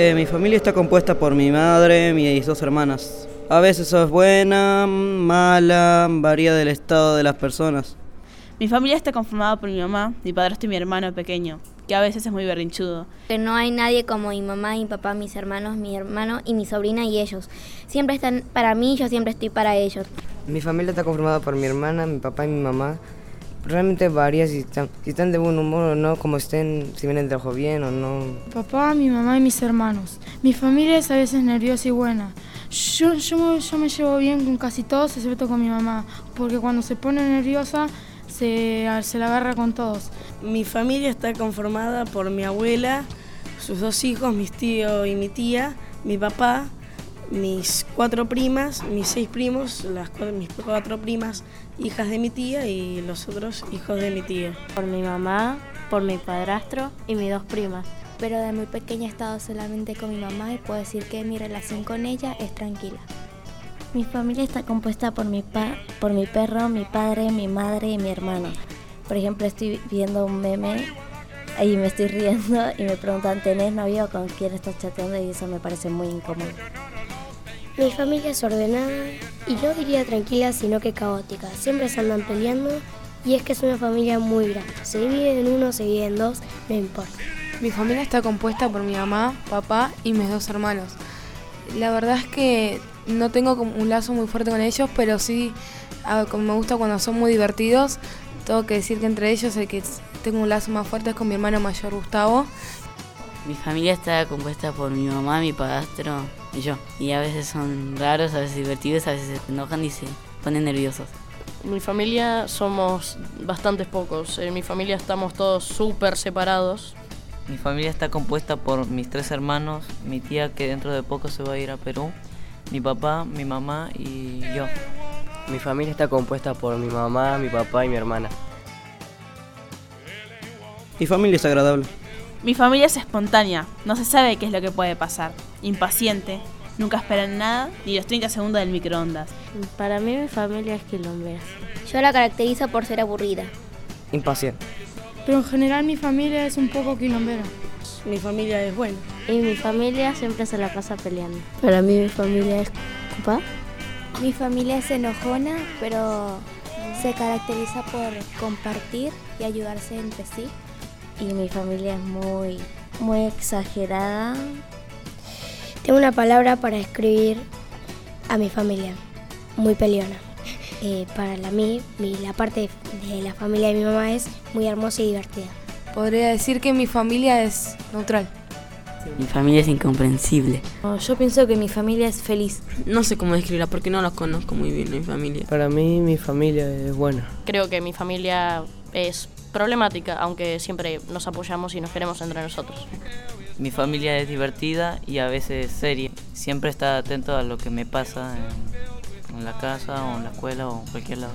Eh, mi familia está compuesta por mi madre, mis dos hermanas. A veces es buena, mala, varía del estado de las personas. Mi familia está conformada por mi mamá, mi padrastro y mi hermano pequeño, que a veces es muy berrinchudo. Que no hay nadie como mi mamá, mi papá, mis hermanos, mi hermano y mi sobrina y ellos. Siempre están para mí, yo siempre estoy para ellos. Mi familia está conformada por mi hermana, mi papá y mi mamá. Realmente varía si están, si están de buen humor o no, como estén, si vienen de ojo bien o no. Papá, mi mamá y mis hermanos. Mi familia es a veces nerviosa y buena. Yo, yo, me, yo me llevo bien con casi todos, excepto con mi mamá, porque cuando se pone nerviosa se, se la agarra con todos. Mi familia está conformada por mi abuela, sus dos hijos, mis tíos y mi tía, mi papá, mis cuatro primas, mis seis primos, las, mis cuatro primas, hijas de mi tía y los otros hijos de mi tía. Por mi mamá, por mi padrastro y mis dos primas. Pero de muy pequeña he estado solamente con mi mamá y puedo decir que mi relación con ella es tranquila. Mi familia está compuesta por mi, pa por mi perro, mi padre, mi madre y mi hermano. Por ejemplo, estoy viendo un meme y me estoy riendo y me preguntan, ¿tenés novio con quién estás chateando? Y eso me parece muy incómodo. Mi familia es ordenada y yo diría tranquila, sino que caótica. Siempre se andan peleando y es que es una familia muy grande. Se divide en uno, se divide en dos, no importa. Mi familia está compuesta por mi mamá, papá y mis dos hermanos. La verdad es que no tengo un lazo muy fuerte con ellos, pero sí como me gusta cuando son muy divertidos. Tengo que decir que entre ellos el que tengo un lazo más fuerte es con mi hermano mayor Gustavo. Mi familia está compuesta por mi mamá, mi padrastro y yo. Y a veces son raros, a veces divertidos, a veces se enojan y se ponen nerviosos. Mi familia somos bastantes pocos. En mi familia estamos todos súper separados. Mi familia está compuesta por mis tres hermanos, mi tía que dentro de poco se va a ir a Perú, mi papá, mi mamá y yo. Mi familia está compuesta por mi mamá, mi papá y mi hermana. Mi familia es agradable. Mi familia es espontánea, no se sabe qué es lo que puede pasar. Impaciente, nunca esperan nada ni los 30 segundos del microondas. Para mí mi familia es quilombera. Yo la caracterizo por ser aburrida. Impaciente. Pero en general mi familia es un poco quilombera. Mi familia es buena. Y mi familia siempre se la pasa peleando. Para mí mi familia es papá. Mi familia es enojona, pero se caracteriza por compartir y ayudarse entre sí. Y mi familia es muy, muy exagerada. Tengo una palabra para escribir a mi familia, muy peleona. Eh, para la, mí, mi, la parte de la familia de mi mamá es muy hermosa y divertida. Podría decir que mi familia es neutral. Mi familia es incomprensible. yo pienso que mi familia es feliz. No sé cómo describirla porque no la conozco muy bien, mi familia. Para mí, mi familia es buena. Creo que mi familia es problemática, aunque siempre nos apoyamos y nos queremos entre nosotros. Mi familia es divertida y a veces seria. Siempre está atento a lo que me pasa en, en la casa o en la escuela o en cualquier lado.